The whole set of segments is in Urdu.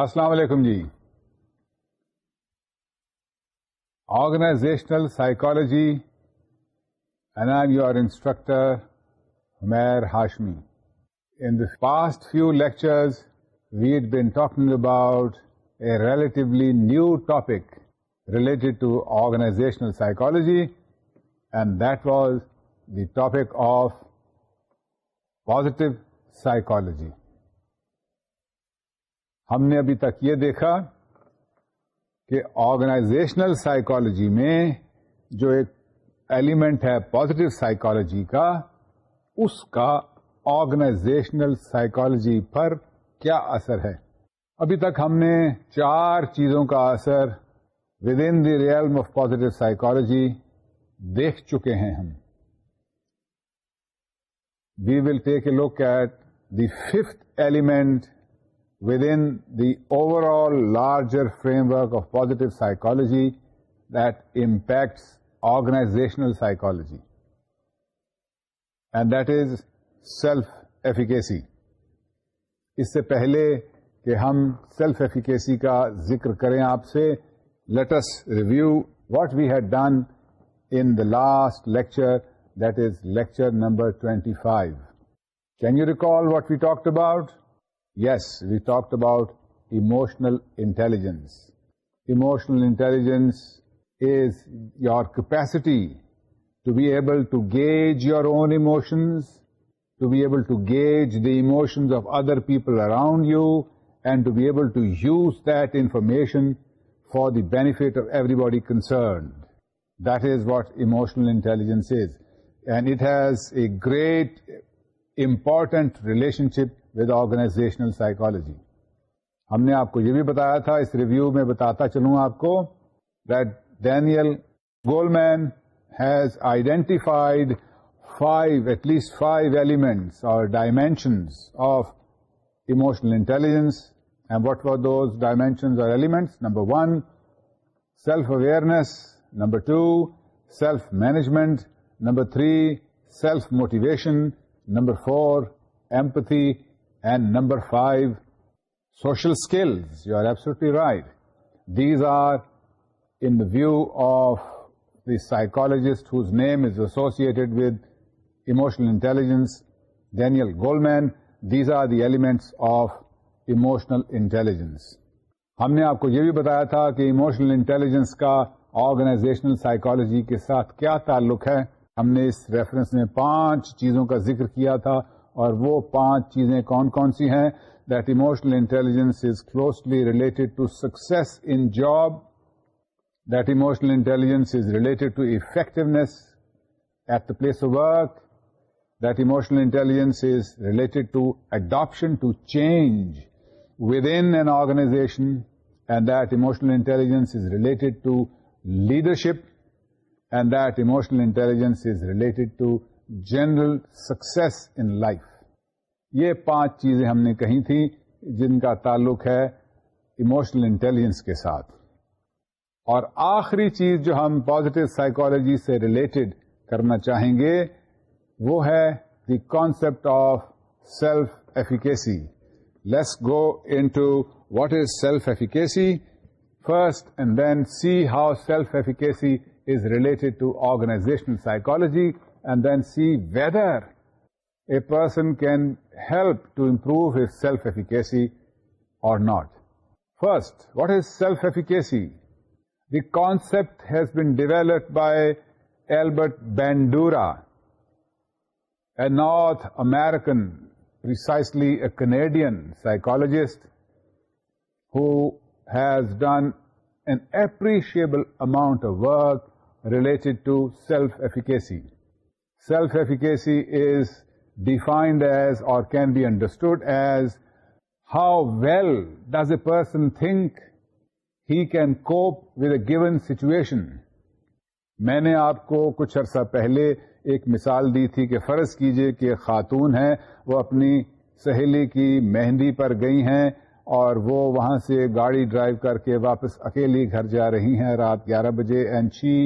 السلام علیکم جی organizational psychology and I am your instructor Mir Hashmi in the past few lecture we'd been talking about a relatively new topic related to organizational psychology and that was the topic of positive psychology ہم نے ابھی تک یہ دیکھا کہ آرگنائزیشنل سائیکولوجی میں جو ایک ایلیمنٹ ہے پوزیٹو سائیکالوجی کا اس کا آرگنائزیشنل سائیکولوجی پر کیا اثر ہے ابھی تک ہم نے چار چیزوں کا اثر within the real of positive psychology دیکھ چکے ہیں ہم we will take a look at the fifth element within the overall larger framework of positive psychology دمپیکٹس organizational psychology and that is self efficacy اس سے پہلے کہ ہم سیلف ایفیکیسی کا ذکر کریں آپ سے latest review what we had done in the last lecture that is lecture number twenty five can you recall what we talked about Yes, we talked about emotional intelligence. Emotional intelligence is your capacity to be able to gauge your own emotions, to be able to gauge the emotions of other people around you, and to be able to use that information for the benefit of everybody concerned. That is what emotional intelligence is. And it has a great, important relationship with organizational psychology ہم نے آپ کو یہ بھی بتایا تھا اس ریویو میں بتاتا چلوں آپ کو that Daniel Goleman has identified five at least five elements or dimensions of emotional intelligence and what for those dimensions or elements number one self awareness number two self management number three self motivation number four empathy and number five social skills you right. Right these are in view of the psychologist whose name is associated with emotional intelligence Daniel Goleman these are the elements of emotional intelligence ہم نے آپ کو یہ بھی بتایا تھا کہ اموشنل انٹیلیجنس کا آرگنائزیشنل سائیکولوجی کے ساتھ کیا تعلق ہے ہم نے اس ریفرنس میں پانچ چیزوں کا ذکر کیا تھا اور وہ پانچ چیزیں کون کون سی ہیں that emotional intelligence is closely related to success in job that emotional intelligence is related to effectiveness at the place of work that emotional intelligence is related to adaptation to change with organization and that emotional intelligence is related ٹھڈرشپ and that emotional intelligence is related to general success in life یہ پانچ چیزیں ہم نے کہی تھیں جن کا تعلق ہے ایموشنل انٹیلیجنس کے ساتھ اور آخری چیز جو ہم پازیٹو سائیکالوجی سے ریلیٹڈ کرنا چاہیں گے وہ ہے the concept of self efficacy let's go to what is self efficacy first and then see how self efficacy is related to organizational psychology and then see whether a person can help to improve his self-efficacy or not. First, what is self-efficacy? The concept has been developed by Albert Bandura, a North American, precisely a Canadian psychologist who has done an appreciable amount of work related to self-efficacy. Self efficacy is defined as or can be understood as how well does a person think he can cope with a given situation میں نے آپ کو کچھ عرصہ پہلے ایک مثال دی تھی کہ فرض کیجئے کہ خاتون ہے وہ اپنی سہیلی کی مہندی پر گئی ہیں اور وہ وہاں سے گاڑی ڈرائیو کر کے واپس اکیلی گھر جا رہی ہیں رات گیارہ بجے and she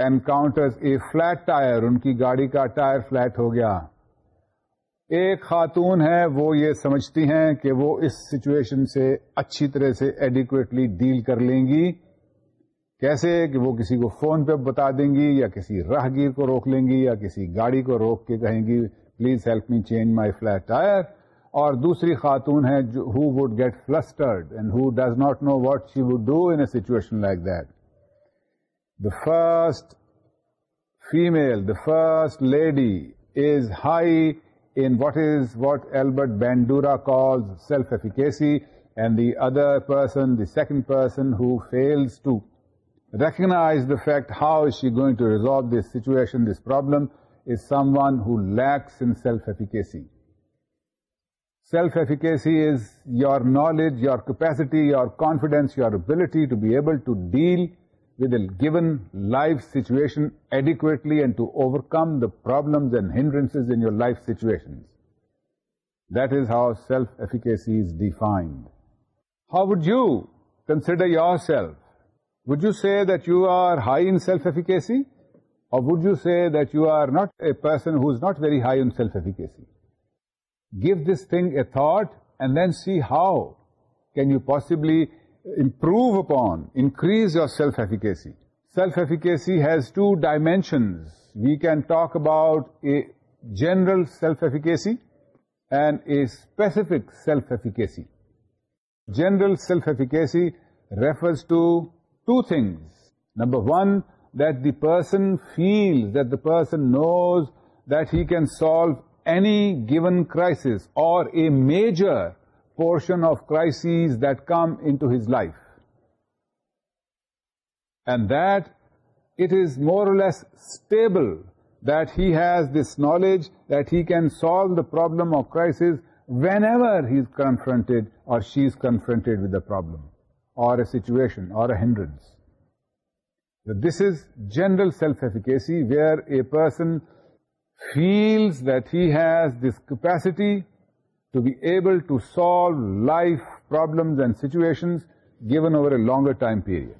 encounters a flat tire ان کی گاڑی کا ٹائر فلیٹ ہو گیا ایک خاتون ہے وہ یہ سمجھتی ہیں کہ وہ اس سچویشن سے اچھی طرح سے ایڈیکویٹلی ڈیل کر لیں گی کیسے کہ وہ کسی کو فون پہ بتا دیں گی یا کسی راہ گیر کو روک لیں گی یا کسی گاڑی کو روک کے کہیں گی please help me change my flat tyre اور دوسری خاتون ہے who would get flustered and who does not know what she would do in situation situation like that The first female, the first lady is high in what Albert Bandura calls self-efficacy, and the other person, the second person who fails to recognize the fact how is she going to resolve this situation, this problem, is someone who lacks in self-efficacy. Self-efficacy is your knowledge, your capacity, your confidence, your ability to be able to deal with a given life situation adequately and to overcome the problems and hindrances in your life situations. That is how self-efficacy is defined. How would you consider yourself? Would you say that you are high in self-efficacy? Or would you say that you are not a person who is not very high on self-efficacy? Give this thing a thought and then see how can you possibly improve upon, increase your self-efficacy. Self-efficacy has two dimensions. We can talk about a general self-efficacy and a specific self-efficacy. General self-efficacy refers to two things. Number one, that the person feels, that the person knows that he can solve any given crisis or a major portion of crises that come into his life. And that it is more or less stable that he has this knowledge that he can solve the problem of crisis whenever he is confronted or she is confronted with a problem or a situation or a hindrance. So this is general self-efficacy, where a person feels that he has this capacity to be able to solve life problems and situations given over a longer time period.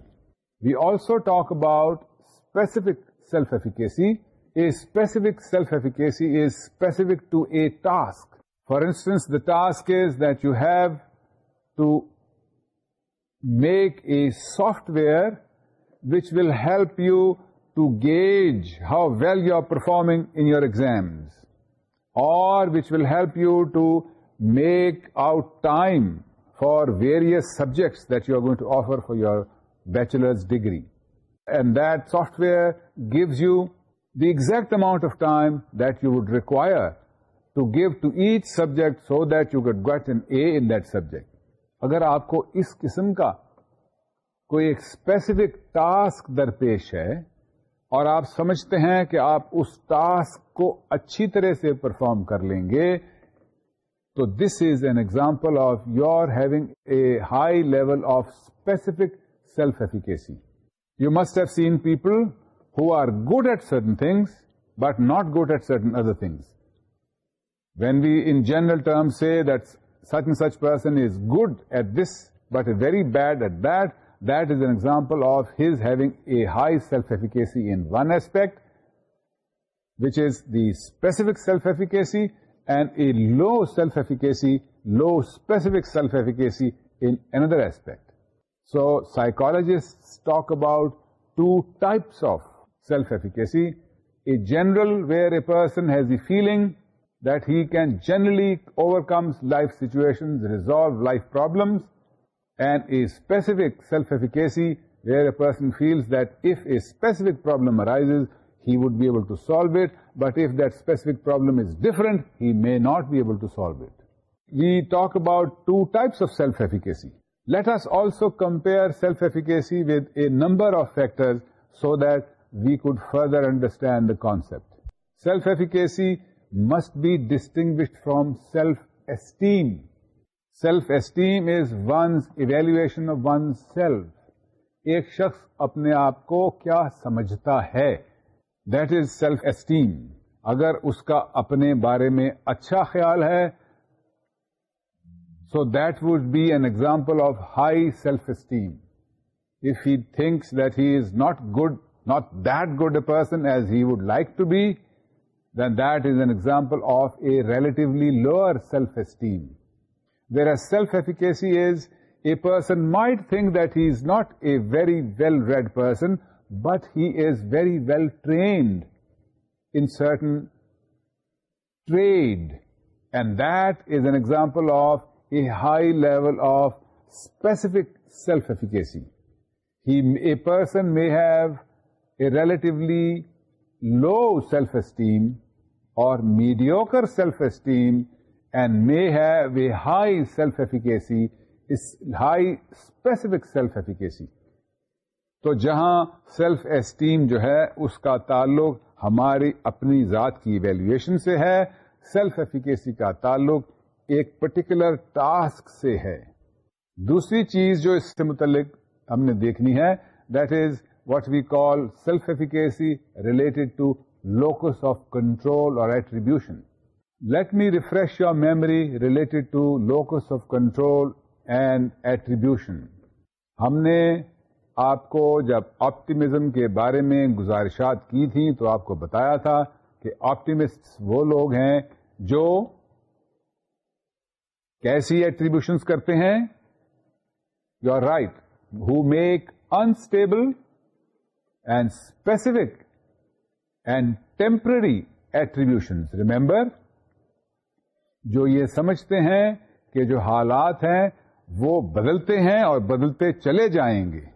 We also talk about specific self-efficacy. A specific self-efficacy is specific to a task. For instance, the task is that you have to make a software which will help you to gauge how well you are performing in your exams, or which will help you to make out time for various subjects that you are going to offer for your bachelor's degree and that software gives you the exact amount of time that you would require to give to each subject so that you get get an A in that subject اگر آپ کو اس قسم کا کوئی ایک اسپیسیفک ٹاسک درپیش ہے اور آپ سمجھتے ہیں کہ آپ اس ٹاسک کو اچھی طرح سے پرفارم کر لیں گے So this is an example of your having a high level of specific self-efficacy. You must have seen people who are good at certain things, but not good at certain other things. When we in general terms say that such and such person is good at this, but very bad at that, that is an example of his having a high self-efficacy in one aspect, which is the specific self-efficacy, and a low self-efficacy, low specific self-efficacy in another aspect. So psychologists talk about two types of self-efficacy. A general, where a person has the feeling that he can generally overcome life situations, resolve life problems, and a specific self-efficacy, where a person feels that if a specific problem arises, he would be able to solve it but if that specific problem is different he may not be able to solve it you talk about two types of self efficacy let's also compare self efficacy with a number of factor so that we could further understand the concept self efficacy must be distinguished from self esteem self esteem is one evaluation of one self ایک شخص اپنے آپ کو کیا سمجھتا ہے دیٹ از سیلف اسٹیم اگر اس کا اپنے بارے میں اچھا خیال ہے so that would be an example of high self esteem if he thinks that he is not good not that good a person as he would like to be then that is an example of a relatively lower self esteem where self efficacy is a person might think that he is not a very well read person but he is very well trained in certain trade, and that is an example of a high level of specific self-efficacy. A person may have a relatively low self-esteem or mediocre self-esteem and may have a high self-efficacy, high specific self-efficacy. تو جہاں سیلف اسٹیم جو ہے اس کا تعلق ہماری اپنی ذات کی ایویلویشن سے ہے سیلف ایفیکیسی کا تعلق ایک پرٹیکولر ٹاسک سے ہے دوسری چیز جو اس سے متعلق ہم نے دیکھنی ہے that is what we call self efficacy related to locus of control اور attribution let me refresh your memory related to locus of control and attribution ہم نے آپ کو جب آپٹیمزم کے بارے میں گزارشات کی تھیں تو آپ کو بتایا تھا کہ آپٹیمسٹ وہ لوگ ہیں جو کیسی ایٹریبیوشنس کرتے ہیں you are right who make unstable and specific and temporary attributions remember جو یہ سمجھتے ہیں کہ جو حالات ہیں وہ بدلتے ہیں اور بدلتے چلے جائیں گے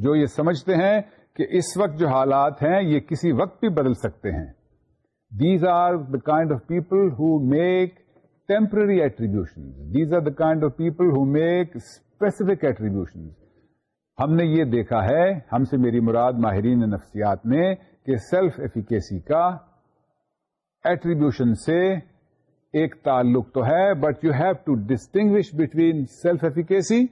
جو یہ سمجھتے ہیں کہ اس وقت جو حالات ہیں یہ کسی وقت بھی بدل سکتے ہیں these are the kind of people who make temporary attribution these are the kind of people who make specific attribution ہم نے یہ دیکھا ہے ہم سے میری مراد ماہرین نفسیات نے کہ سیلف ایفیکیسی کا ایٹریبیوشن سے ایک تعلق تو ہے but you have to distinguish between self efficacy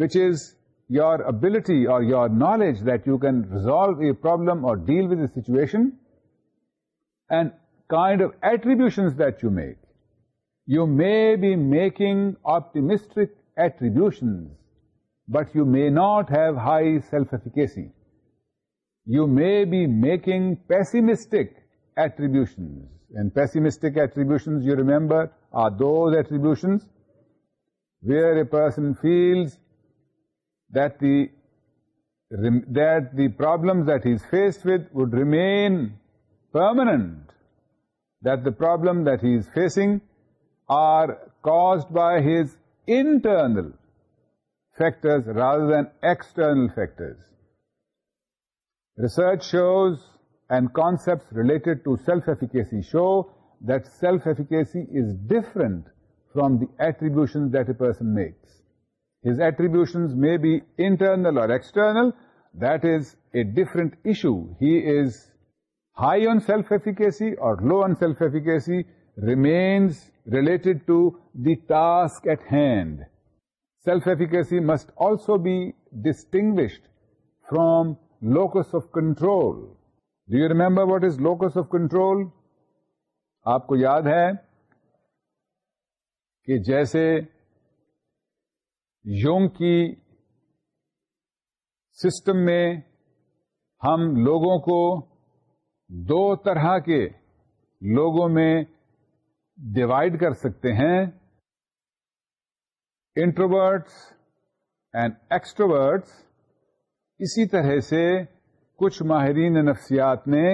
which is your ability or your knowledge that you can resolve a problem or deal with a situation, and kind of attributions that you make. You may be making optimistic attributions, but you may not have high self-efficacy. You may be making pessimistic attributions, and pessimistic attributions, you remember, are those attributions where a person feels that the problems that he's faced with would remain permanent, that the problem that he is facing are caused by his internal factors rather than external factors. Research shows, and concepts related to self-efficacy show, that self-efficacy is different from the attributions that a person makes. Attribution میں be internal or external that is a different issue he is high on self efficacy or low on self efficacy remains relate to the task at hand self efficacy must also be distinguished from locus of control do you remember what is locus of control آپ کو یاد ہے کہ جیسے یونگ کی سسٹم میں ہم لوگوں کو دو طرح کے لوگوں میں ڈیوائڈ کر سکتے ہیں انٹروورٹس اینڈ ایکسٹروورٹس اسی طرح سے کچھ ماہرین نفسیات نے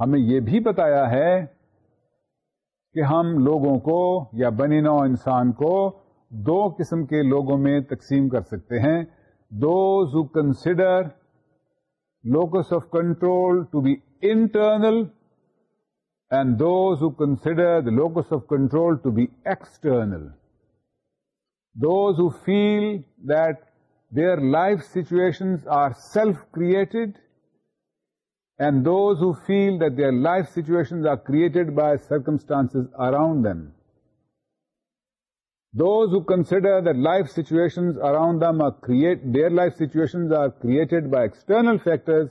ہمیں یہ بھی بتایا ہے کہ ہم لوگوں کو یا بنی نو انسان کو دو قسم کے لوگوں میں تقسیم کر سکتے ہیں those who consider locus of control to be internal and those who consider locus of control to be external those who feel their life situation are self created and those who feel their life situation are created by circumstance around them Those who consider that life situations around them are created by external factors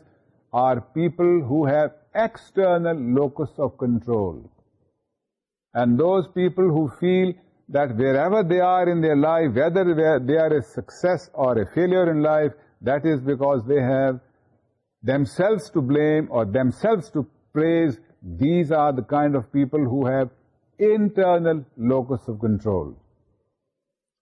are people who have external locus of control. And those people who feel that wherever they are in their life, whether they are a success or a failure in life, that is because they have themselves to blame or themselves to praise. These are the kind of people who have internal locus of control.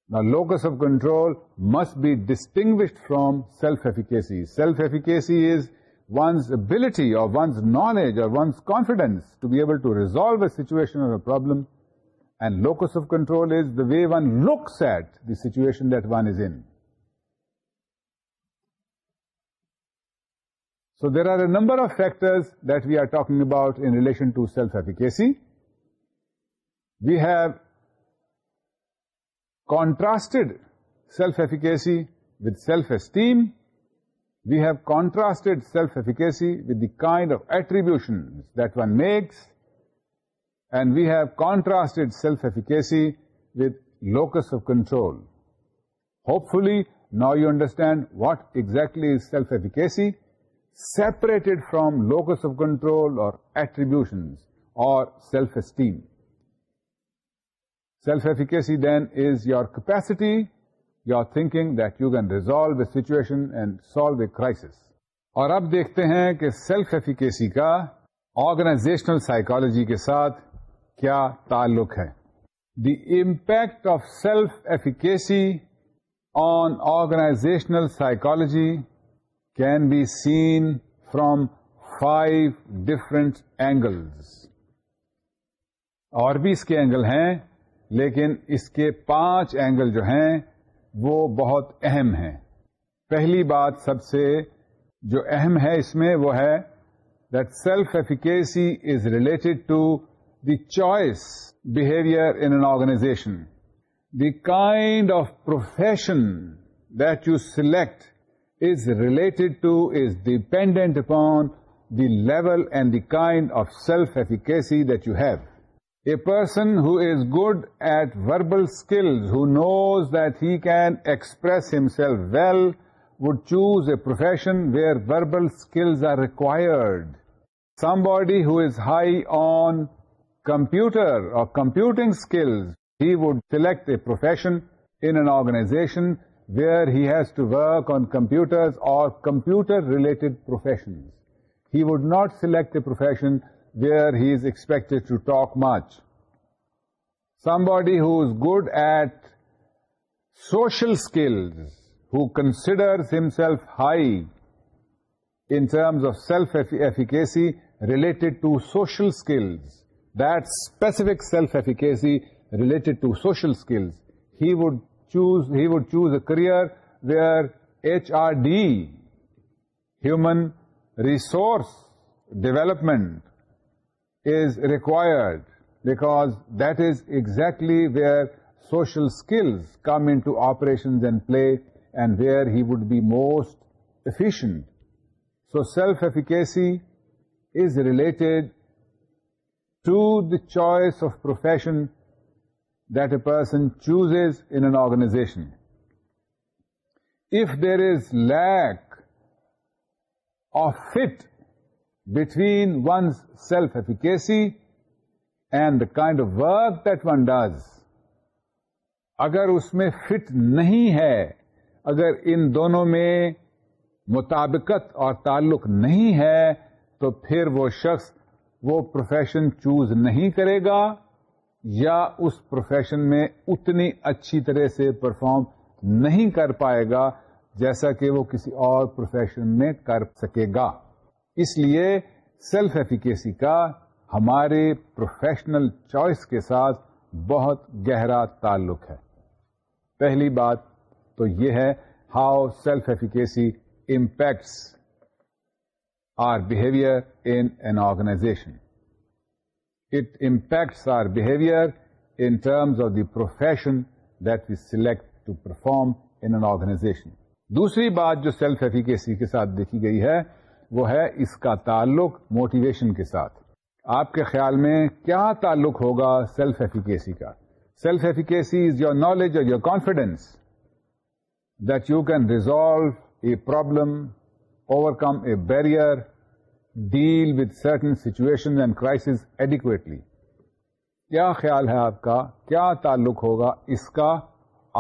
Now, locus of control must be distinguished from self-efficacy. Self-efficacy is one's ability or one's knowledge or one's confidence to be able to resolve a situation or a problem. And locus of control is the way one looks at the situation that one is in. So there are a number of factors that we are talking about in relation to self-efficacy. We have contrasted self-efficacy with self-esteem, we have contrasted self-efficacy with the kind of attributions that one makes, and we have contrasted self-efficacy with locus of control. Hopefully, now you understand what exactly is self-efficacy, separated from locus of control or attributions or self-esteem. Self efficacy then is your capacity your thinking that you can resolve a situation and solve a crisis اور اب دیکھتے ہیں کہ سیلف ایفیکیسی کا آرگنائزیشنل سائیکولوجی کے ساتھ کیا تعلق ہے the impact of self efficacy on organizational psychology can be seen from five different angles اور بھی اس کے اینگل ہیں لیکن اس کے پانچ اینگل جو ہیں وہ بہت اہم ہیں پہلی بات سب سے جو اہم ہے اس میں وہ ہے that self efficacy is related to the choice behaviour in an organization the kind of profession that you select is related to is dependent upon the level and the kind of self efficacy that you have A person who is good at verbal skills, who knows that he can express himself well, would choose a profession where verbal skills are required. Somebody who is high on computer or computing skills, he would select a profession in an organization where he has to work on computers or computer-related professions. He would not select a profession where he is expected to talk much. Somebody who is good at social skills, who considers himself high in terms of self-efficacy related to social skills, that specific self-efficacy related to social skills, he would choose a career where HRD, human resource development, is required, because that is exactly where social skills come into operations and play, and where he would be most efficient. So self-efficacy is related to the choice of profession that a person chooses in an organization. If there is lack of fit between one self efficacy and kind work that one does اگر اس میں فٹ نہیں ہے اگر ان دونوں میں مطابقت اور تعلق نہیں ہے تو پھر وہ شخص وہ پروفیشن چوز نہیں کرے گا یا اس پروفیشن میں اتنی اچھی طرح سے پرفارم نہیں کر پائے گا جیسا کہ وہ کسی اور پروفیشن میں کر سکے گا اس لیے سیلف ایفیکیسی کا ہمارے پروفیشنل چوائس کے ساتھ بہت گہرا تعلق ہے پہلی بات تو یہ ہے how self efficacy impacts our behaviour in an organization it impacts our behaviour in terms of the profession that we select to perform in an organization دوسری بات جو سیلف ایفیکیسی کے ساتھ دیکھی گئی ہے وہ ہے اس کا تعلق موٹیویشن کے ساتھ آپ کے خیال میں کیا تعلق ہوگا سیلف ایفیکیسی کا self efficacy is your knowledge or your confidence that you can resolve a problem overcome a barrier deal with certain situation and crises adequately کیا خیال ہے آپ کا کیا تعلق ہوگا اس کا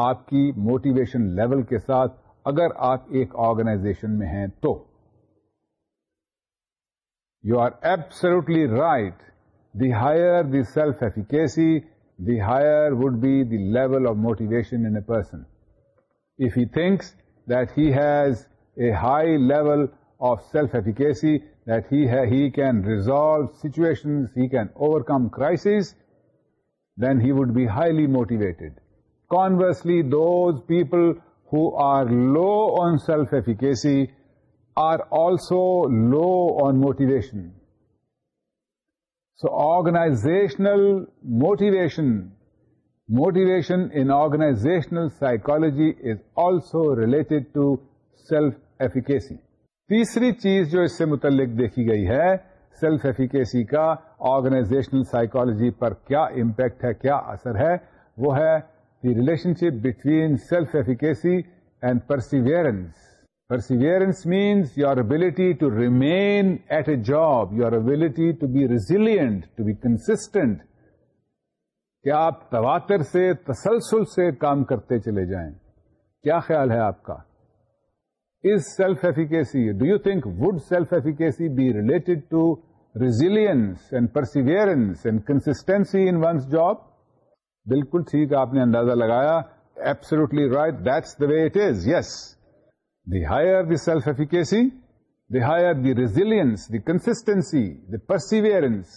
آپ کی موٹیویشن لیول کے ساتھ اگر آپ ایک آرگنائزیشن میں ہیں تو You are absolutely right. The higher the self-efficacy, the higher would be the level of motivation in a person. If he thinks that he has a high level of self-efficacy, that he can resolve situations, he can overcome crises, then he would be highly motivated. Conversely, those people who are low on self-efficacy, are also low on motivation so organizational motivation motivation in organizational psychology is also related to self efficacy تیسری چیز جو اس سے متعلق دیکھی گئی ہے سیلف ایفیکیسی کا آرگنائزیشنل سائیکولوجی پر کیا امپیکٹ ہے کیا اثر ہے وہ ہے the relationship between self efficacy and perseverance perseverance means your ability to remain at a job your ability to be resilient to be constant کیا آپ تواتر سے تسلسل سے کام کرتے چلے جائیں کیا خیال ہے آپ کا is self efficacy do you think would self efficacy be related to resilience and perseverance and constancy in one's job بالکل ٹھیک آپ نے اندازہ لگایا absolutely right that's the way it is yes the higher self efficacy the higher the resilience the constancy the perseverance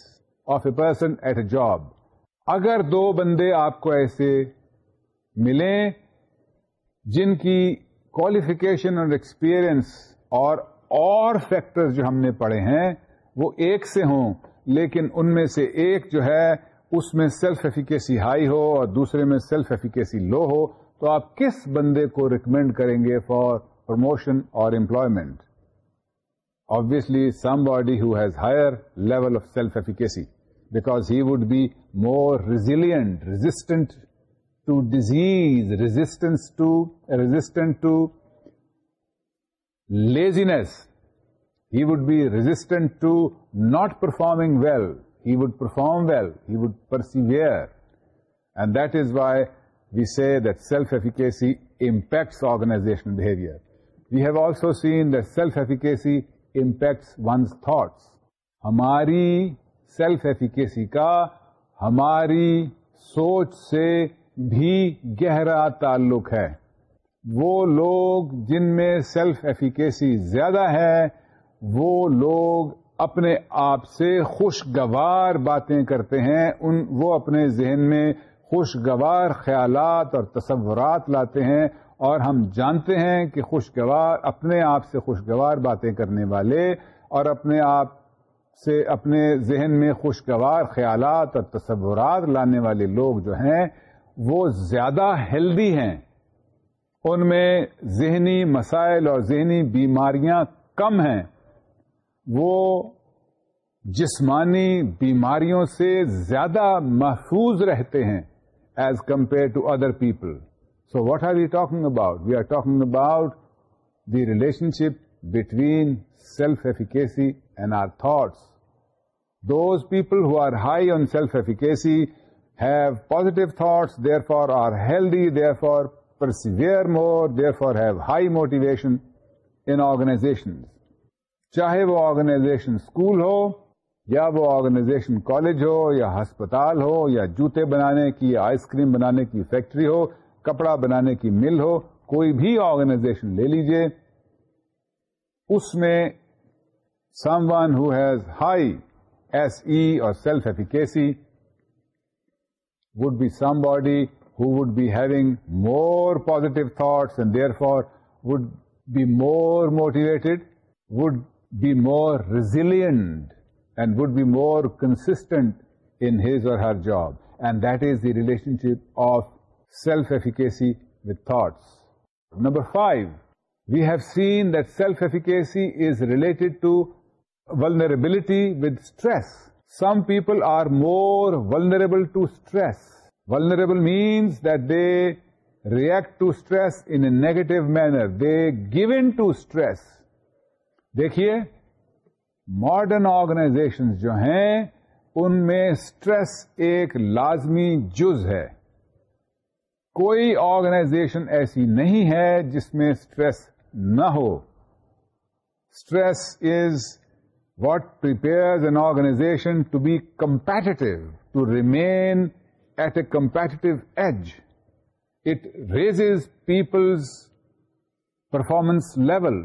of a person at a job اگر دو بندے آپ کو ایسے ملیں جن کی کوالیفیکیشن اور ایکسپیرئنس اور اور فیکٹر جو ہم نے پڑھے ہیں وہ ایک سے ہوں لیکن ان میں سے ایک جو ہے اس میں سیلف ایفیکیسی ہائی ہو اور دوسرے میں سیلف ایفیکیسی لو ہو تو آپ کس بندے کو ریکمینڈ کریں گے for promotion or employment. Obviously, somebody who has higher level of self-efficacy, because he would be more resilient, resistant to disease, resistant to laziness. He would be resistant to not performing well. He would perform well. He would persevere. And that is why we say that self-efficacy impacts organizational behavior. We have also seen the self efficacy impacts one's thoughts ہماری سیلف ایفیکیسی کا ہماری سوچ سے بھی گہرا تعلق ہے وہ لوگ جن میں سیلف ایفیکیسی زیادہ ہے وہ لوگ اپنے آپ سے خوشگوار باتیں کرتے ہیں ان وہ اپنے ذہن میں خوشگوار خیالات اور تصورات لاتے ہیں اور ہم جانتے ہیں کہ خوشگوار اپنے آپ سے خوشگوار باتیں کرنے والے اور اپنے آپ سے اپنے ذہن میں خوشگوار خیالات اور تصورات لانے والے لوگ جو ہیں وہ زیادہ ہیلدی ہیں ان میں ذہنی مسائل اور ذہنی بیماریاں کم ہیں وہ جسمانی بیماریوں سے زیادہ محفوظ رہتے ہیں as compare to other people so what are you talking about we are talking about the relationship between self efficacy and our thoughts those people who are high on self efficacy have positive thoughts therefore are healthy therefore persevere who therefore have high motivation in organisation چاہے وہ آرگنازیشن اسکول ہو یا وہ آرگنازیشن کالج ہو یا ہسپتال ہو یا جوتے بنانے کی آئس کریم بنانے کی فیکٹری ہو کپڑا بنانے کی مل ہو کوئی بھی آرگنائزیشن لے لیجیے اس میں someone who has high S E اور self efficacy would be somebody who would be having more positive thoughts and therefore would be more motivated would be more resilient and would be more constant in his or her job and that is the relationship of self efficacy with thoughts number five we have seen that self efficacy is related to vulnerability with stress some people are more vulnerable to stress vulnerable means that they react to stress negative mean they give to stress دیکھیے مارڈن آرگنائزیشن جو ہیں ان میں اسٹریس ایک لازمی جز ہے کوئی آرگنائزیشن ایسی نہیں ہے جس میں اسٹریس نہ ہو stress is what prepares an organization to be competitive to remain at a competitive edge it raises people's performance level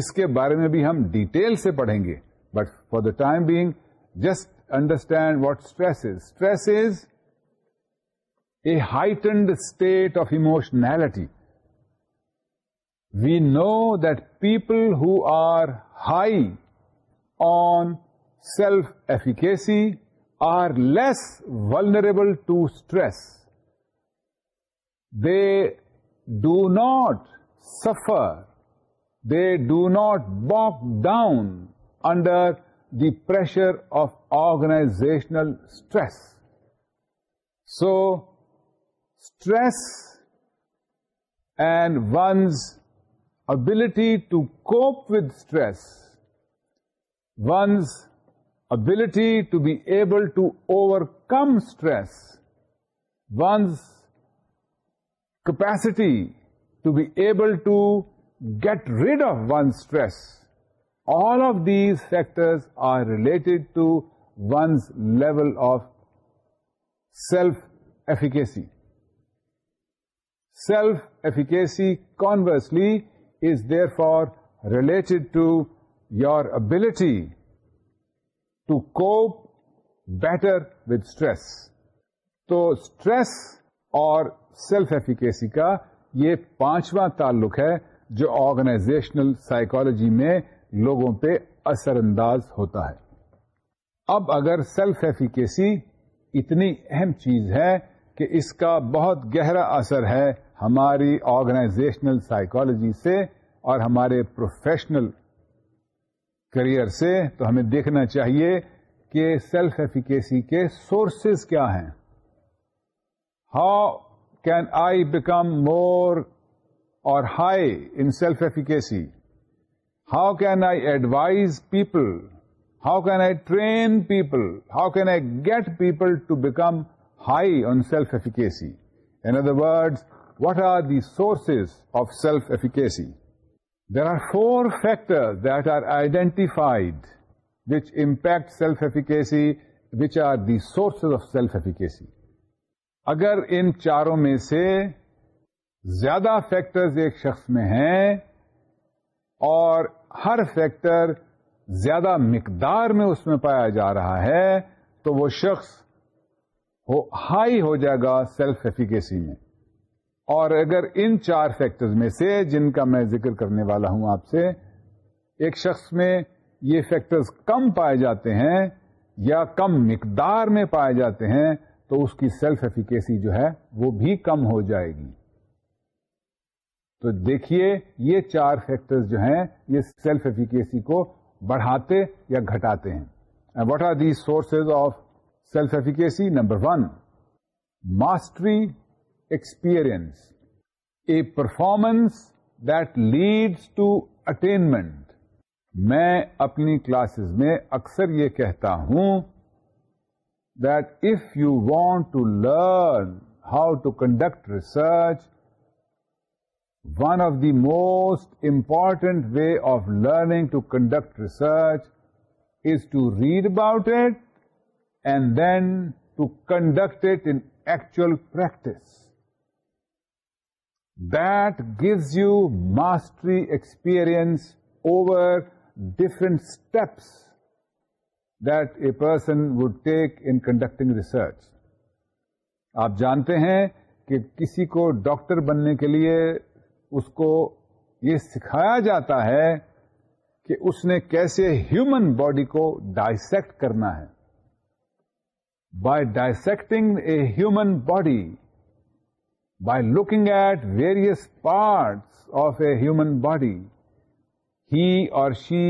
اس کے بارے میں بھی ہم ڈیٹیل سے پڑھیں گے but for the time being just understand what stress is stress is a heightened state of emotionality. We know that people who are high on self-efficacy are less vulnerable to stress. They do not suffer. They do not bog down under the pressure of organizational stress. So stress and one's ability to cope with stress, one's ability to be able to overcome stress, one's capacity to be able to get rid of one's stress, all of these factors are related to one's level of self-efficacy. Self efficacy conversely is therefore related to your ability to cope better with stress تو اسٹریس اور سیلف ایفیکیسی کا یہ پانچواں تعلق ہے جو آرگنائزیشنل سائکولوجی میں لوگوں پہ اثر انداز ہوتا ہے اب اگر سیلف ایفیکیسی اتنی اہم چیز ہے کہ اس کا بہت گہرا اثر ہے ہماری آرگنائزیشنل سائیکالوجی سے اور ہمارے پروفیشنل کریئر سے تو ہمیں دیکھنا چاہیے کہ سیلف ایفیکیسی کے سورسز کیا ہیں how can I become more or high in self efficacy how can I advise people how can I train people how can I get people to become high on self efficacy in other word what are the self of self are there are four factor identified which impact self efficacy which are the sources of self efficacy اگر ان چاروں میں سے زیادہ فیکٹرز ایک شخص میں ہیں اور ہر فیکٹر زیادہ مقدار میں اس میں پایا جا رہا ہے تو وہ شخص ہائی ہو جائے گا سیلف ایفیکیسی میں اور اگر ان چار فیکٹرز میں سے جن کا میں ذکر کرنے والا ہوں آپ سے ایک شخص میں یہ فیکٹرز کم پائے جاتے ہیں یا کم مقدار میں پائے جاتے ہیں تو اس کی سیلف ایفیکیسی جو ہے وہ بھی کم ہو جائے گی تو دیکھیے یہ چار فیکٹرز جو ہیں یہ سیلف ایفیکیسی کو بڑھاتے یا گھٹاتے ہیں what are the sources of self efficacy number one mastery experience a performance that leads to attainment میں اپنی کلاسز میں اکثر یہ کہتا ہوں that if you want learn how to conduct research one of the most important way of learning to conduct research is to read about it and then to conduct it انچل practice mastery experience over different steps that a person would take in conducting research آپ جانتے ہیں کہ کسی کو ڈاکٹر بننے کے لیے اس کو یہ سکھایا جاتا ہے کہ اس نے کیسے ہیومن باڈی کو ڈائسیکٹ کرنا ہے by dissecting a human body by looking at parts parts of a human body he or she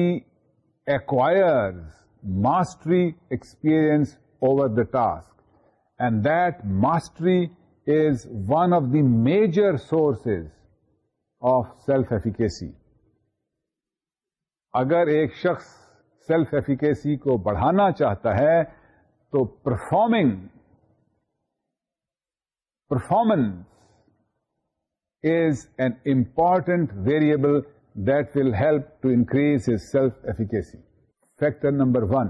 mastery mastery experience over the task and mastery is one of the major sources of self efficacy اگر ایک شخص سیلف ایفیکیسی کو بڑھانا چاہتا ہے تو performing performance is an important variable that will help to increase his self efficacy factor number one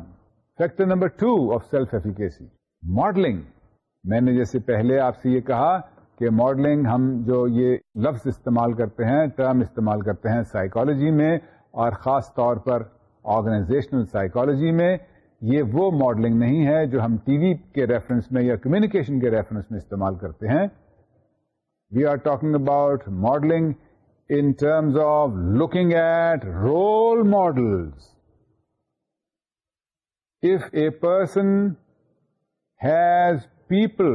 factor number two of self efficacy modelling میں نے جیسے پہلے آپ سے یہ کہا کہ ماڈلنگ ہم جو یہ لفظ استعمال کرتے ہیں ٹرم استعمال کرتے ہیں سائیکالوجی میں اور خاص طور پر آرگنائزیشنل سائیکالوجی میں یہ وہ ماڈلنگ نہیں ہے جو ہم ٹی وی کے ریفرنس میں یا کمیونیکیشن کے ریفرنس میں استعمال کرتے ہیں We are talking about modeling in terms of looking at role models. If a person has people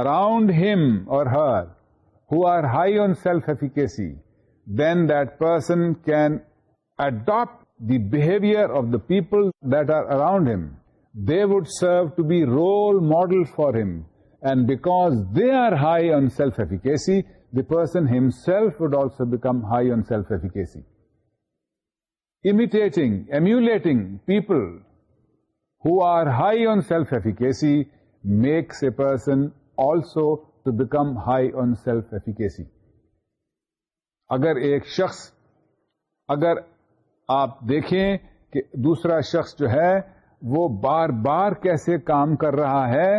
around him or her who are high on self-efficacy, then that person can adopt the behavior of the people that are around him. They would serve to be role models for him. And because they are high on self efficacy the person himself would would also become high on self Imitating, imitating people people who are high on self efficacy makes a person also to become high on self اگر ایک شخص اگر آپ دیکھیں کہ دوسرا شخص جو ہے وہ بار بار کیسے کام کر رہا ہے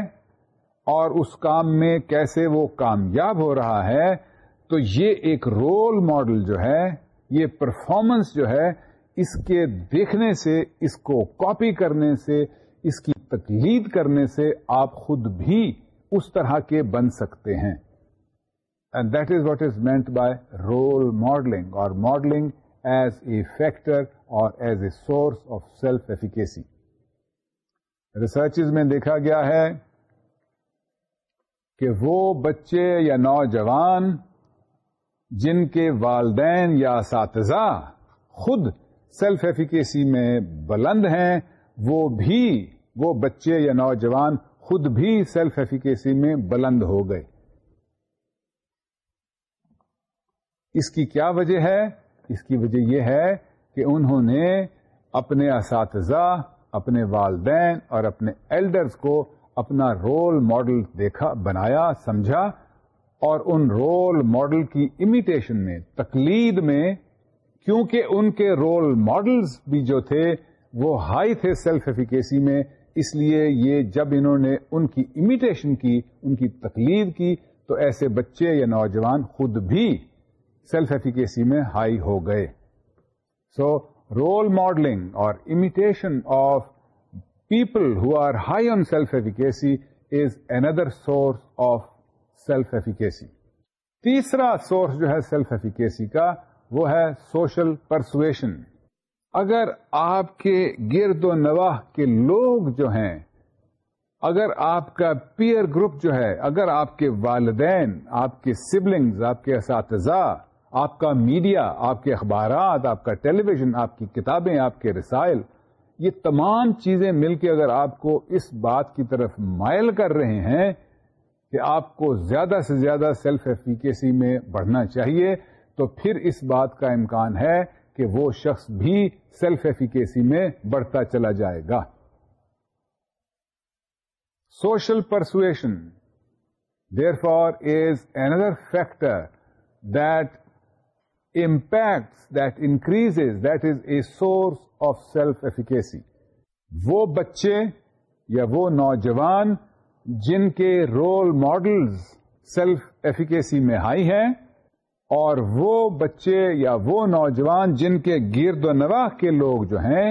اور اس کام میں کیسے وہ کامیاب ہو رہا ہے تو یہ ایک رول ماڈل جو ہے یہ پرفارمنس جو ہے اس کے دیکھنے سے اس کو کاپی کرنے سے اس کی تکلید کرنے سے آپ خود بھی اس طرح کے بن سکتے ہیں رول ماڈلنگ اور ماڈلنگ ایز اے فیکٹر اور as a source of self efficacy researches میں دیکھا گیا ہے کہ وہ بچے یا نوجوان جن کے والدین یا اساتذہ خود سیلف ایفیکیسی میں بلند ہیں وہ بھی وہ بچے یا نوجوان خود بھی سیلف ایفیکیسی میں بلند ہو گئے اس کی کیا وجہ ہے اس کی وجہ یہ ہے کہ انہوں نے اپنے اساتذہ اپنے والدین اور اپنے ایلڈرز کو اپنا رول ماڈل دیکھا بنایا سمجھا اور ان رول ماڈل کی امیٹیشن میں تقلید میں کیونکہ ان کے رول ماڈلز بھی جو تھے وہ ہائی تھے سیلف ایفیکیسی میں اس لیے یہ جب انہوں نے ان کی امیٹیشن کی ان کی تقلید کی تو ایسے بچے یا نوجوان خود بھی سیلف ایفیکیسی میں ہائی ہو گئے سو رول ماڈلنگ اور imitation of people who are high on self efficacy is another source of self efficacy تیسرا سورس جو ہے سیلف ایفیکیسی کا وہ ہے سوشل پرسویشن اگر آپ کے گرد و نواح کے لوگ جو ہیں اگر آپ کا پیئر گروپ جو ہے اگر آپ کے والدین آپ کے سبلنگز آپ کے اساتذہ آپ کا میڈیا آپ کے اخبارات آپ کا ٹیلی ویژن آپ کی کتابیں آپ کے رسائل یہ تمام چیزیں مل کے اگر آپ کو اس بات کی طرف مائل کر رہے ہیں کہ آپ کو زیادہ سے زیادہ سیلف ایفیکیسی میں بڑھنا چاہیے تو پھر اس بات کا امکان ہے کہ وہ شخص بھی سیلف ایفیکیسی میں بڑھتا چلا جائے گا social persuasion there for is another factor that impacts that increase that is a source of self efficacy وہ بچے یا وہ نوجوان جن کے رول ماڈلز سیلف ایفیکیسی میں ہائی ہیں اور وہ بچے یا وہ نوجوان جن کے گرد و نواح کے لوگ جو ہیں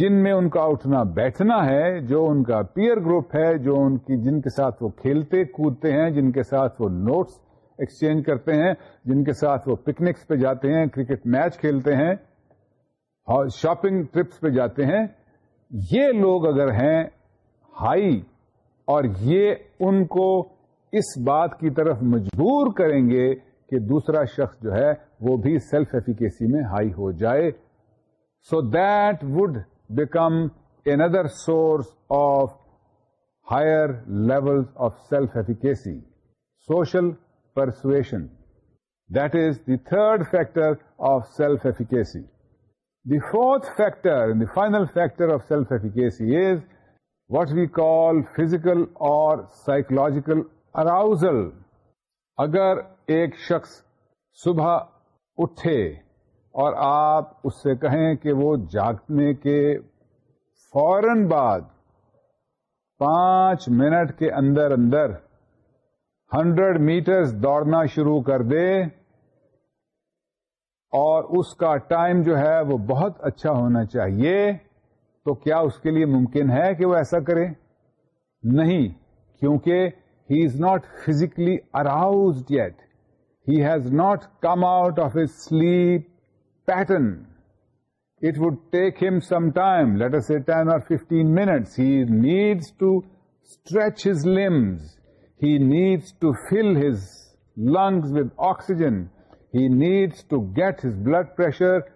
جن میں ان کا اٹھنا بیٹھنا ہے جو ان کا پیئر گروپ ہے جو ان کی جن کے ساتھ وہ کھیلتے کودتے ہیں جن کے ساتھ وہ نوٹس ایکسچینج کرتے ہیں جن کے ساتھ وہ پکنکس پہ جاتے ہیں کرکٹ میچ کھیلتے ہیں شاپنگ ٹرپس پہ جاتے ہیں یہ لوگ اگر ہیں ہائی اور یہ ان کو اس بات کی طرف مجبور کریں گے کہ دوسرا شخص جو ہے وہ بھی سیلف ایفیکیسی میں ہائی ہو جائے so that would become N other source of higher level of self efficacy social persuasion that is the third factor of self efficacy the fourth factor final factor of self efficacy is what we call physical اور سائکلوجیکل اراؤزل اگر ایک شخص صبح اٹھے اور آپ اس سے کہیں کہ وہ جاگنے کے فوراً بعد پانچ منٹ کے اندر اندر ہنڈریڈ میٹرز دوڑنا شروع کر دے اور اس کا ٹائم جو ہے وہ بہت اچھا ہونا چاہیے تو کیا اس کے لیے ممکن ہے کہ وہ ایسا کرے نہیں کیونکہ he is not physically aroused yet he has not come out of a sleep pattern it would take him some time later fifteen minutes he needs to stretch his he needs to fill his lungs with oxygen He needs to get his blood pressure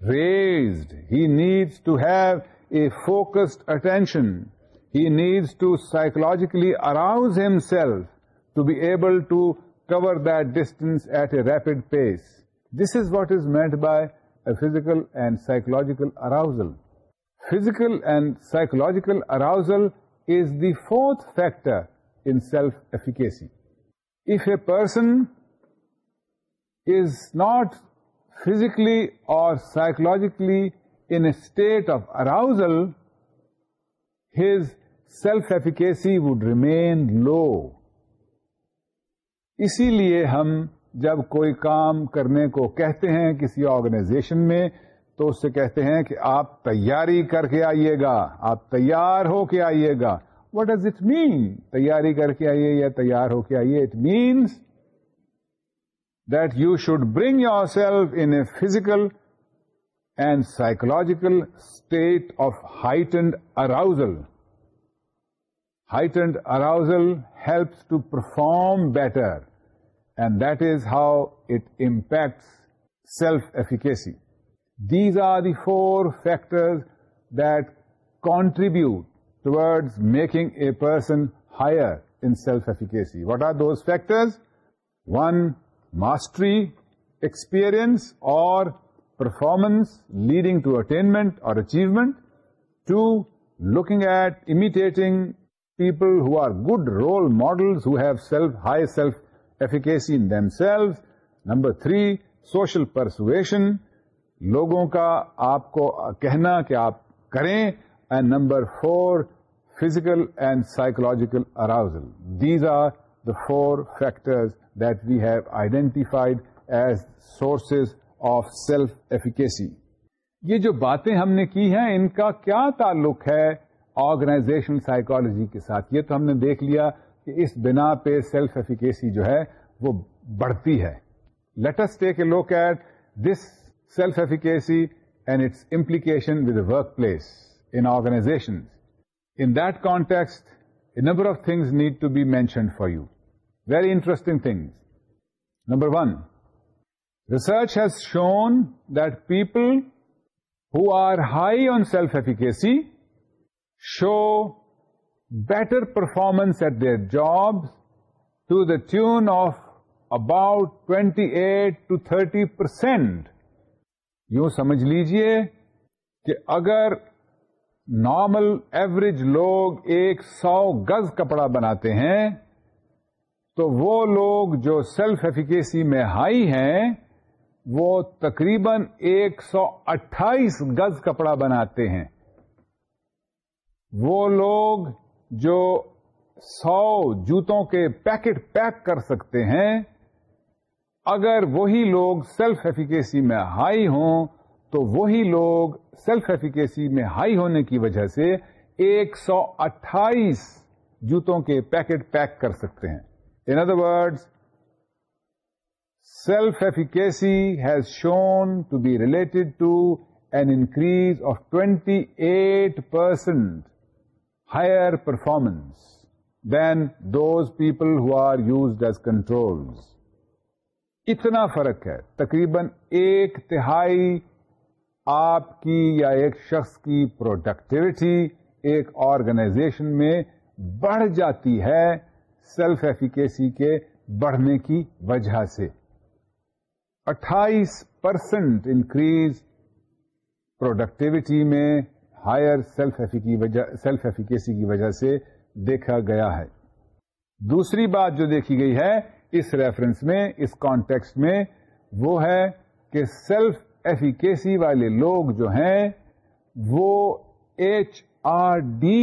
raised. He needs to have a focused attention. He needs to psychologically arouse himself to be able to cover that distance at a rapid pace. This is what is meant by a physical and psychological arousal. Physical and psychological arousal is the fourth factor in self-efficacy. If a person is not psychologically اور a state of arousal his self efficacy would remain low اسی لیے ہم جب کوئی کام کرنے کو کہتے ہیں کسی آرگنائزیشن میں تو اس سے کہتے ہیں کہ آپ تیاری کر کے آئیے گا آپ تیار ہو کے آئیے گا وٹ ڈز اٹ مین تیاری کر کے آئیے یا تیار ہو کے آئیے it means that you should bring yourself in a physical and psychological state of heightened arousal. Heightened arousal helps to perform better, and that is how it impacts self-efficacy. These are the four factors that contribute towards making a person higher in self-efficacy. What are those factors? One, mastery experience or performance leading to attainment or achievement two looking at imitating people who are good role model have self high self efficacy in them self number three social persuasion لوگوں کا آپ کو کہنا کہ آپ کریں and number four physical and psychological arousal these are the four factors that we have identified as sources of self efficacy. یہ جو باتیں ہم نے کی ہیں ان کا کیا تعلق ہے آرگنائزیشن سائیکالوجی کے ساتھ یہ تو ہم نے دیکھ لیا کہ اس بنا پہ سیلف ایفیکیسی جو ہے وہ بڑھتی ہے let's take a look at this self efficacy and its implication with work place in organization in that context number of things need to be mentioned for you very interesting things number one research has shown the people are high on self efficacy show better performance at their job to the tune twenty eight to thirty percent یو سمجھ لیجیے کہ اگر نارمل ایوریج لوگ ایک سو گز کپڑا بناتے ہیں تو وہ لوگ جو سیلف ایفیکیسی میں ہائی ہیں وہ تقریباً ایک سو اٹھائیس گز کپڑا بناتے ہیں وہ لوگ جو سو جوتوں کے پیکٹ پیک کر سکتے ہیں اگر وہی لوگ سیلف ایفیکیسی میں ہائی ہوں تو وہی لوگ سیلف ایفیکیسی میں ہائی ہونے کی وجہ سے ایک سو اٹھائیس جوتوں کے پیکٹ پیک کر سکتے ہیں in other words self efficacy has shown to be related to an increase of twenty eight percent higher performance than those people who are use as control اتنا فرق ہے تقریباً ایک تہائی آپ کی یا ایک شخص کی پروڈکٹیوٹی ایک آرگنائزیشن میں بڑھ جاتی ہے سیلف ایفیکیسی کے بڑھنے کی وجہ سے اٹھائیس پرسینٹ انکریز پروڈکٹیوٹی میں ہائر سیلف سیلف ایفیکیسی کی وجہ سے دیکھا گیا ہے دوسری بات جو دیکھی گئی ہے اس ریفرنس میں اس کانٹیکسٹ میں وہ ہے کہ سیلف ایفیکیسی والے لوگ جو ہیں وہ ایچ آر ڈی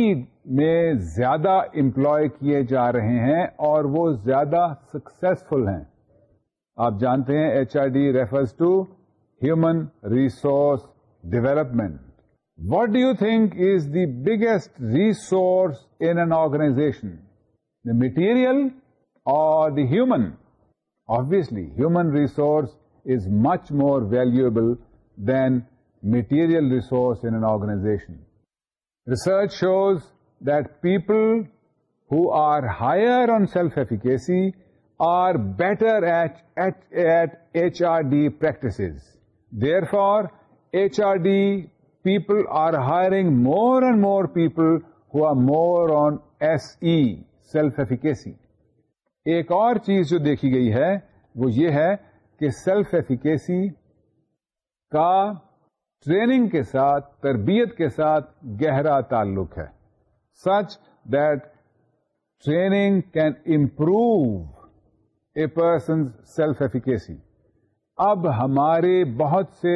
میں زیادہ امپلوائے کیے جا رہے ہیں اور وہ زیادہ سکسیسفل ہیں آپ جانتے ہیں H R D refers to human resource development what do think is the biggest resource in an organization material or human obviously human resource much more valuable than material resource in an organisation research shows that people are higher on self efficacy are better at H at H R D practice therefore H R D people are hiring more and more people who are more on S E self efficacy ایک اور چیز جو دیکھی گئی ہے وہ یہ ہے کہ سیلف ایفیکیسی کا ٹریننگ کے ساتھ تربیت کے ساتھ گہرا تعلق ہے such that training can improve a person self efficacy اب ہمارے بہت سے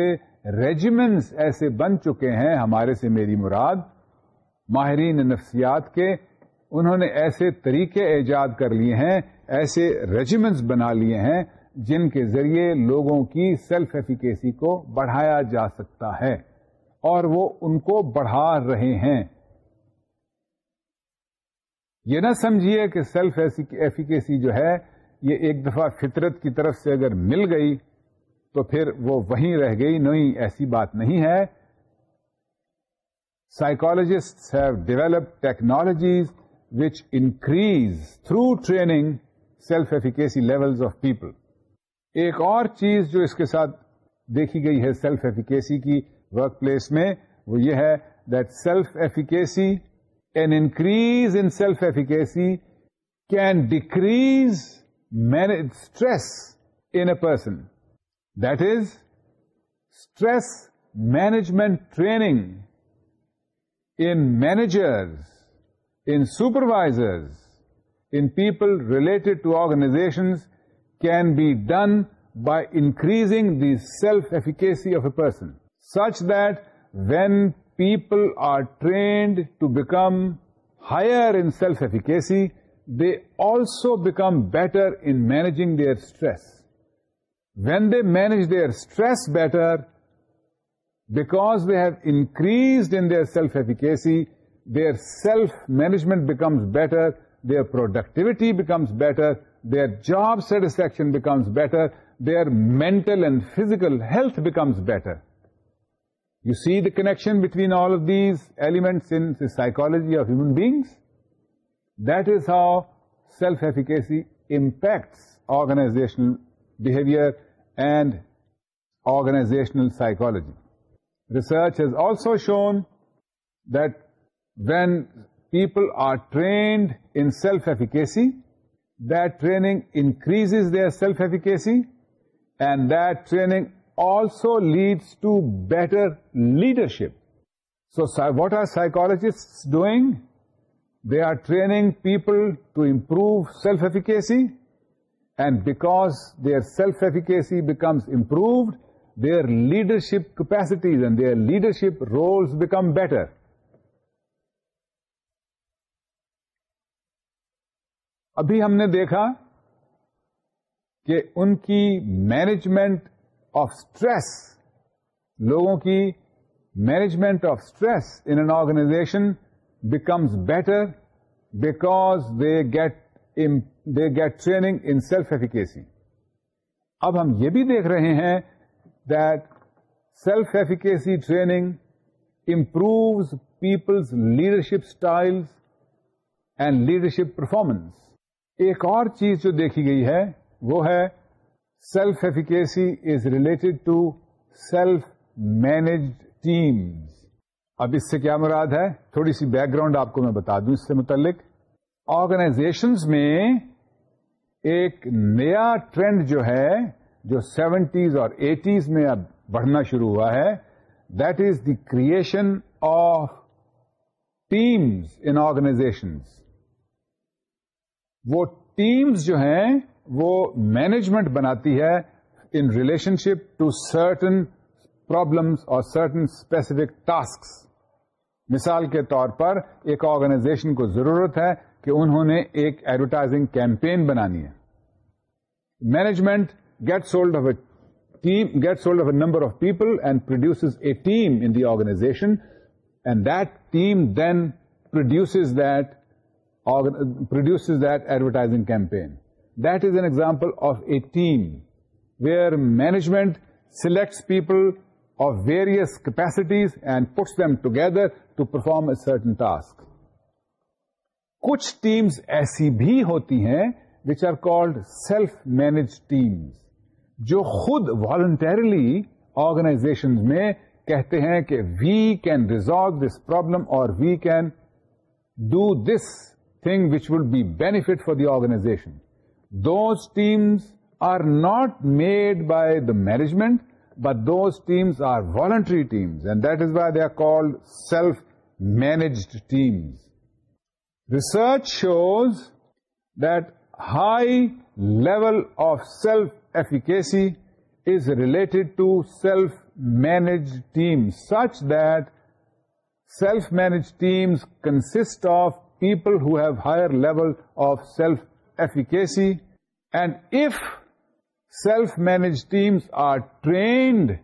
ریجیمنٹس ایسے بن چکے ہیں ہمارے سے میری مراد ماہرین نفسیات کے انہوں نے ایسے طریقے ایجاد کر لیے ہیں ایسے ریجیمنٹس بنا لیے ہیں جن کے ذریعے لوگوں کی سیلف ایفیکیسی کو بڑھایا جا سکتا ہے اور وہ ان کو بڑھا رہے ہیں یہ نہ سمجھیے کہ سیلف ایفیکیسی جو ہے یہ ایک دفعہ فطرت کی طرف سے اگر مل گئی تو پھر وہ وہیں رہ گئی نہیں ایسی بات نہیں ہے psychologist have develop technologies which increase through training self efficacy level of people ایک اور چیز جو اس کے ساتھ دیکھی گئی ہے سیلف ایفیکیسی کی ورک پلیس میں وہ یہ ہے that self efficacy and increase in self efficacy can decrease manage stress in a person that is stress management training in managers in supervisors in people related to organisations can be done by increasing the self-efficacy of a person, such that when people are trained to become higher in self-efficacy, they also become better in managing their stress. When they manage their stress better, because they have increased in their self-efficacy, their self-management becomes better, their productivity becomes better, their job satisfaction becomes better. Their mental and physical health becomes better. You see the connection between all of these elements in the psychology of human beings? That is how self-efficacy impacts organizational behavior and organizational psychology. Research has also shown that when people are trained in self-efficacy, that training increases their self-efficacy, and that training also leads to better leadership. So what are psychologists doing? They are training people to improve self-efficacy, and because their self-efficacy becomes improved, their leadership capacities and their leadership roles become better. ابھی ہم نے دیکھا کہ ان کی مینجمنٹ آف اسٹریس لوگوں کی management of stress in an organization becomes better because they get they get training in self efficacy اب ہم یہ بھی دیکھ رہے ہیں that self efficacy training improves people's leadership style and leadership performance ایک اور چیز جو دیکھی گئی ہے وہ ہے self efficacy is related to self managed teams اب اس سے کیا مراد ہے تھوڑی سی بیک گراؤنڈ آپ کو میں بتا دوں اس سے متعلق آرگنائزیشنز میں ایک نیا ٹرینڈ جو ہے جو سیونٹیز اور ایٹیز میں اب بڑھنا شروع ہوا ہے that is the creation of teams in organisations وہ ٹیمز جو ہیں وہ مینجمنٹ بناتی ہے in relationship to certain problems اور سرٹن اسپیسیفک ٹاسک مثال کے طور پر ایک آرگنائزیشن کو ضرورت ہے کہ انہوں نے ایک ایڈورٹائزنگ کیمپین بنانی ہے management get sold of a team get sold of a number of people and produce a team in the organization and that team then produce that produce that advertising campaign that is an example of a team where management selects people اور various capacities and puts them together to perform a certain task کچھ ٹیمس ایسی بھی ہوتی ہیں which are called self manage teams جو خود والنٹریلی آرگنائزیشن میں کہتے ہیں کہ we can resolve this problem اور we can do this thing which would be benefit for the organization. Those teams are not made by the management, but those teams are voluntary teams, and that is why they are called self-managed teams. Research shows that high level of self-efficacy is related to self-managed teams, such that self-managed teams consist of people who have higher level of self-efficacy. And if self-managed teams are trained,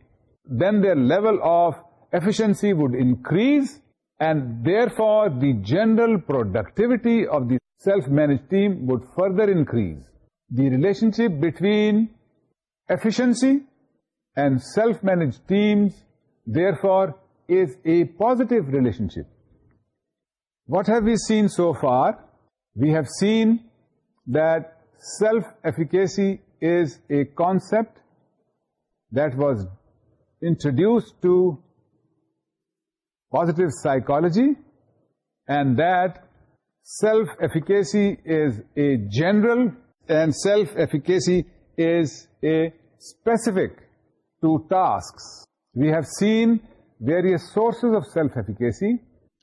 then their level of efficiency would increase, and therefore the general productivity of the self-managed team would further increase. The relationship between efficiency and self-managed teams, therefore, is a positive relationship. What have we seen so far? We have seen that self-efficacy is a concept that was introduced to positive psychology, and that self-efficacy is a general and self-efficacy is a specific to tasks. We have seen various sources of self-efficacy,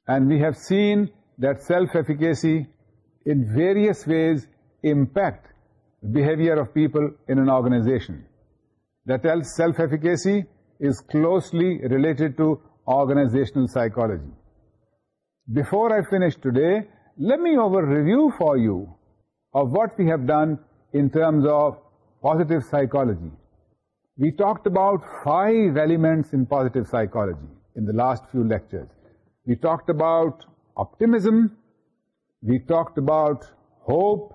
and we have seen that self-efficacy in various ways impact the behavior of people in an organization. That self-efficacy is closely related to organizational psychology. Before I finish today, let me review for you of what we have done in terms of positive psychology. We talked about 5 elements in positive psychology in the last few lectures. We talked about optimism we talked about hope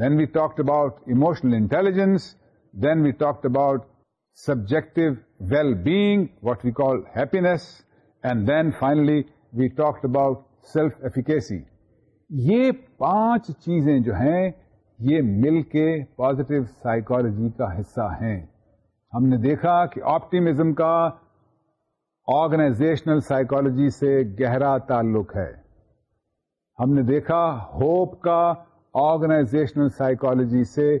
then we talked about emotional intelligence, then we talked about subjective well being what we call happiness and then finally we talked about self efficacy یہ پانچ چیزیں جو ہیں یہ مل کے پازیٹو سائیکالوجی کا حصہ ہیں ہم نے دیکھا کہ آپٹیمزم کا آرگنائزیشنل سائیکالوجی سے گہرا تعلق ہے ہم نے دیکھا ہوپ کا آرگنائزیشنل سائیکالوجی سے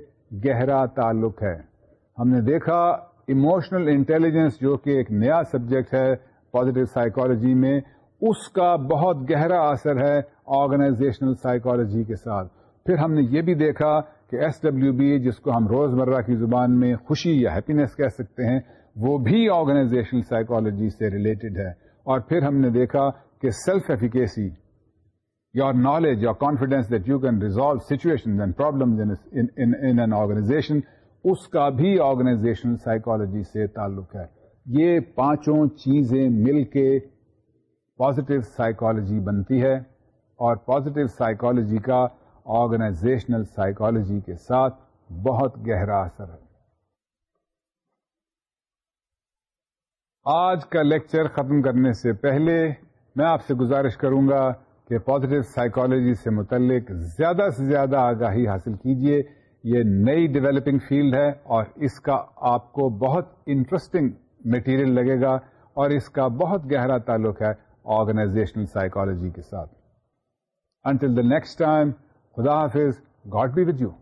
گہرا تعلق ہے ہم نے دیکھا ایموشنل انٹیلیجنس جو کہ ایک نیا سبجیکٹ ہے پازیٹو سائیکالوجی میں اس کا بہت گہرا اثر ہے آرگنائزیشنل سائیکالوجی کے ساتھ پھر ہم نے یہ بھی دیکھا کہ ایس ڈبلو بی جس کو ہم روزمرہ کی زبان میں خوشی یا ہیپینیس کہہ سکتے ہیں وہ بھی آرگنائزیشن سائیکولوجی سے ریلیٹڈ ہے اور پھر ہم نے دیکھا کہ self efficacy your knowledge your confidence that you can resolve situation and problem organization اس کا بھی آرگنائزیشنل سائیکولوجی سے تعلق ہے یہ پانچوں چیزیں مل کے پازیٹیو سائیکولوجی بنتی ہے اور پازیٹو سائیکولوجی کا آرگنائزیشنل سائیکولوجی کے ساتھ بہت گہرا اثر ہے آج کا لیکچر ختم کرنے سے پہلے میں آپ سے گزارش کروں گا کہ پازیٹو سائیکالوجی سے متعلق زیادہ سے زیادہ آگاہی حاصل کیجیے یہ نئی ڈیولپنگ فیلڈ ہے اور اس کا آپ کو بہت انٹرسٹنگ مٹیریل لگے گا اور اس کا بہت گہرا تعلق ہے آرگنائزیشنل سائیکالوجی کے ساتھ انٹل دا نیکسٹ ٹائم خدا حافظ گاڈ بی ود یو